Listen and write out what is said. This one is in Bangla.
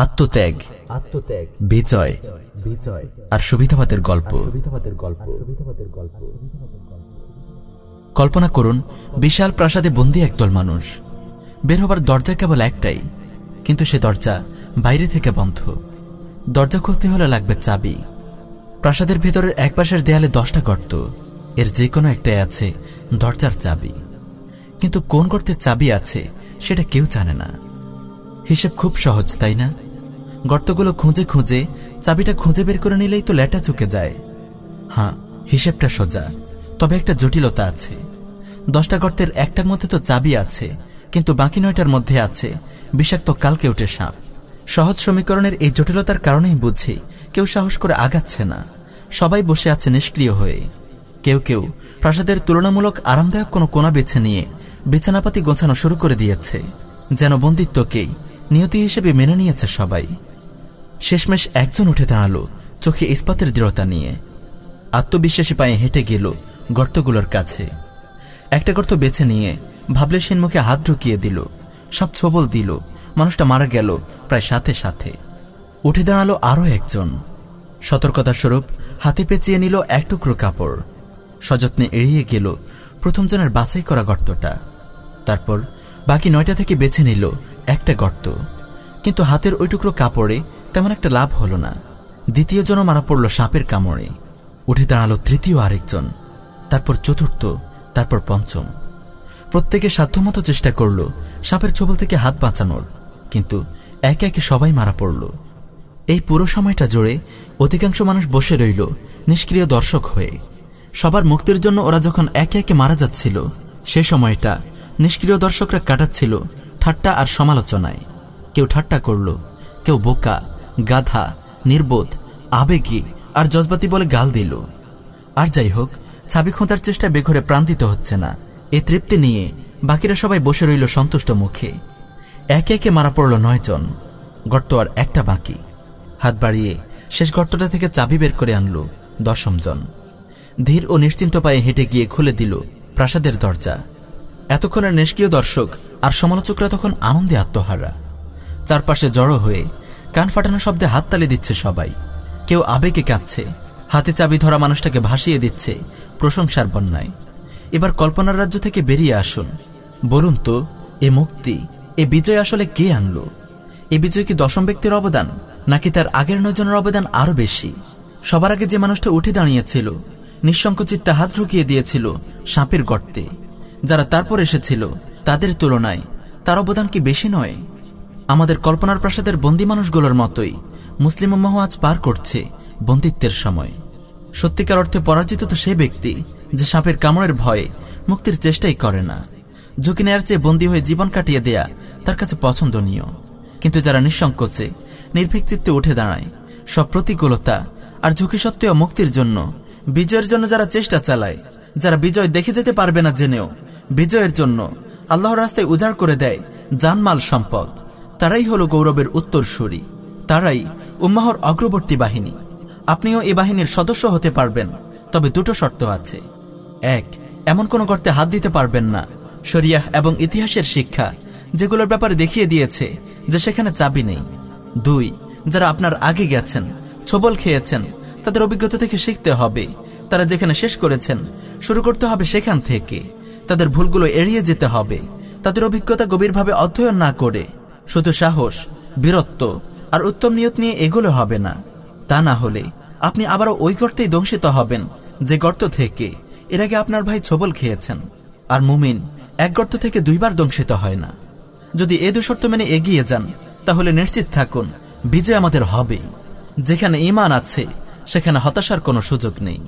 আত্মত্যাগ আত্মত্যাগ বিজয় বিজয় আর সুবিধাবাদের গল্প। গল্প। কল্পনা করুন বিশাল প্রাসাদে বন্দি একদল মানুষ। বের হবার দরজা কেবল একটাই কিন্তু সে দরজা বাইরে থেকে বন্ধ। দরজা খুলতে হলে লাগবে চাবি। প্রাসাদের ভেতরের এক পাশের দেয়ালে দশটা গর্ত। এর যে কোনো একটাই আছে দরজার চাবি। কিন্তু কোন গর্তের চাবি আছে সেটা কেউ জানে না। হিসেব খুব সহজ তাই না? গর্তগুলো খুঁজে খুঁজে চাবিটা খুঁজে বের করে নিলেই তো লেটা চুকে যায়। হ্যাঁ হিসেবটা সোজা। তবে একটা জটিলতা আছে। দশটা গর্তের একটার মধ্যে তো চাবি আছে, কিন্তু বাকি নয়টার মধ্যে আছে বিষাক্ত কালকে উঠে সাপ। সহজ সমীকরণের এই জটিলতার কারণেই বুঝি কেউ সাহস করে আগাচ্ছে না। সবাই বসে আছে নিষ্ক্রিয় হয়ে। কেউ কেউ প্রাসাদের তুলনামূলক আরামদায়ক কোনো কোনা বেছে নিয়ে বিছানাপাতি গোছানো শুরু করে দিয়েছে। যেন বন্দিত্বকেই নিয়তি হিসেবে মেনে নিয়েছে সবাই। শেষমেশ একজন উঠে দাঁড়াল, চোখে ইস্পাতের দৃঢ়তা নিয়ে। আত্মবিশ্বাসী পায়ে হেঁটে গেল গর্তগুলোর কাছে। একটা গর্ত বেছে নিয়ে ভাবলে সেন মুখে হাত ঢুকিয়ে দিল, সব ছবল দিল, মানুষটা মারা গেল প্রায় সাথে সাথে। উঠে দাঁড়াল আরও একজন। সতর্কতার স্বরূপ হাতে পেঁচিয়ে নিল এক টুকরো কাপড়। সযত্নে এড়িয়ে গেল প্রথমজনের বাছাই করা গর্তটা। তারপর বাকি নয়টা থেকে বেছে নিল একটা গর্ত। কিন্তু হাতের ওই টুকরো কাপড়ে তেমন একটা লাভ হলো না। দ্বিতীয় জন মারা পড়ল সাপের কামড়ে। উঠে দাঁড়াল তৃতীয় আরেকজন। তারপর চতুর্থ, তারপর পঞ্চম। প্রত্যেকে সাধ্যমতো চেষ্টা করল সাপের ছবল থেকে হাত বাঁচানোর, কিন্তু একে একে সবাই মারা পড়ল। এই পুরো সময়টা জুড়ে অধিকাংশ মানুষ বসে রইল, নিষ্ক্রিয় দর্শক হয়ে। সবার মুক্তির জন্য ওরা যখন একে একে মারা যাচ্ছিল, সে সময়টা নিষ্ক্রিয় দর্শকরা কাটাচ্ছিল ঠাট্টা আর সমালোচনায়। কেউ ঠাট্টা করল, কেউ বোকা গাধা, নির্বোধ, আবেগী আর জজবাতি বলে গাল দিল। আর যাই হোক ছাবি খোঁজার চেষ্টায় বেঘরে প্রাণ দিতে হচ্ছে না। এ তৃপ্তি নিয়ে বাকিরা সবাই বসে রইল সন্তুষ্ট মুখে। একে একে মারা পড়ল নয়জন গর্ত আর একটা বাকি। হাত বাড়িয়ে শেষ গর্তটা থেকে চাবি বের করে আনল দশম জন। ধীর ও নিশ্চিন্ত পায়ে হেঁটে গিয়ে খুলে দিল প্রাসাদের দরজা। এতক্ষণের নিষ্ক্রিয় দর্শক আর সমালোচকরা তখন আনন্দে আত্মহারা। চারপাশে জড়ো হয়ে কান ফাটানো শব্দে হাততালি দিচ্ছে সবাই। কেউ আবেগে কাঁদছে, হাতে চাবি ধরা মানুষটাকে ভাসিয়ে দিচ্ছে প্রশংসার বন্যায়। এবার কল্পনার রাজ্য থেকে বেরিয়ে আসুন। বলুন তো, এ মুক্তি, এ বিজয় আসলে কে আনলো? এ বিজয় কি দশম ব্যক্তির অবদান, নাকি তার আগের নয়জনের অবদান আরও বেশি? সবার আগে যে মানুষটা উঠে দাঁড়িয়েছিল নিঃসংকোচিত্তে হাত ঢুকিয়ে দিয়েছিল সাপের গর্তে। যারা তারপর এসেছিল, তাদের তুলনায় তার অবদান কি বেশি নয়? আমাদের কল্পনার প্রাসাদের বন্দি মানুষগুলোর মতোই মুসলিম উম্মাহ আজ পার করছে বন্দিত্বের সময়। সত্যিকার অর্থে পরাজিত তো সে ব্যক্তি যে সাপের কামড়ের ভয়ে মুক্তির চেষ্টাই করে না। ঝুঁকি নেয়ার চেয়ে বন্দী হয়ে জীবন কাটিয়ে দেয়া তার কাছে পছন্দনীয়। কিন্তু যারা নিঃসংকোচে, নির্ভীক চিত্তে উঠে দাঁড়ায়, সব প্রতিকূলতা আর ঝুঁকি সত্ত্বেও মুক্তির জন্য, বিজয়ের জন্য যারা চেষ্টা চালায়, যারা বিজয় দেখে যেতে পারবে না জেনেও, বিজয়ের জন্য আল্লাহর রাস্তায় উজাড় করে দেয় জানমাল সম্পদ। তারাই হলো গৌরবের উত্তরসূরি। তারাই উম্মাহর অগ্রবর্তী বাহিনী। আপনিও এ বাহিনীর সদস্য হতে পারবেন, তবে দুটো শর্ত আছে। এক, এমন কোনো গর্তে হাত দিতে পারবেন না। শরিয়াহ এবং ইতিহাসের শিক্ষা, যেগুলোর ব্যাপারে দেখিয়ে দিয়েছে যে সেখানে চাবি নেই। দুই, যারা আপনার আগে গেছেন, ছবল খেয়েছেন, তাদের অভিজ্ঞতা থেকে শিখতে হবে। তারা যেখানে শেষ করেছেন, শুরু করতে হবে সেখান থেকে। তাদের ভুলগুলো এড়িয়ে যেতে হবে। তাদের অভিজ্ঞতা গভীরভাবে অধ্যয়ন না করে শুধু সাহস, বীরত্ব আর উত্তম নিয়ত নিয়ে এগোলে হবে না। তা না হলে আপনি আবারও ওই গর্তেই দংশিত হবেন, যে গর্ত থেকে এর আগে আপনার ভাই ছবল খেয়েছেন। আর মুমিন এক গর্ত থেকে দুইবার দংশিত হয় না। যদি এ দুশর্ত মেনে এগিয়ে যান, তাহলে নিশ্চিত থাকুন, বিজয় আমাদের হবেই। যেখানে ইমান আছে, সেখানে হতাশার কোনো সুযোগ নেই।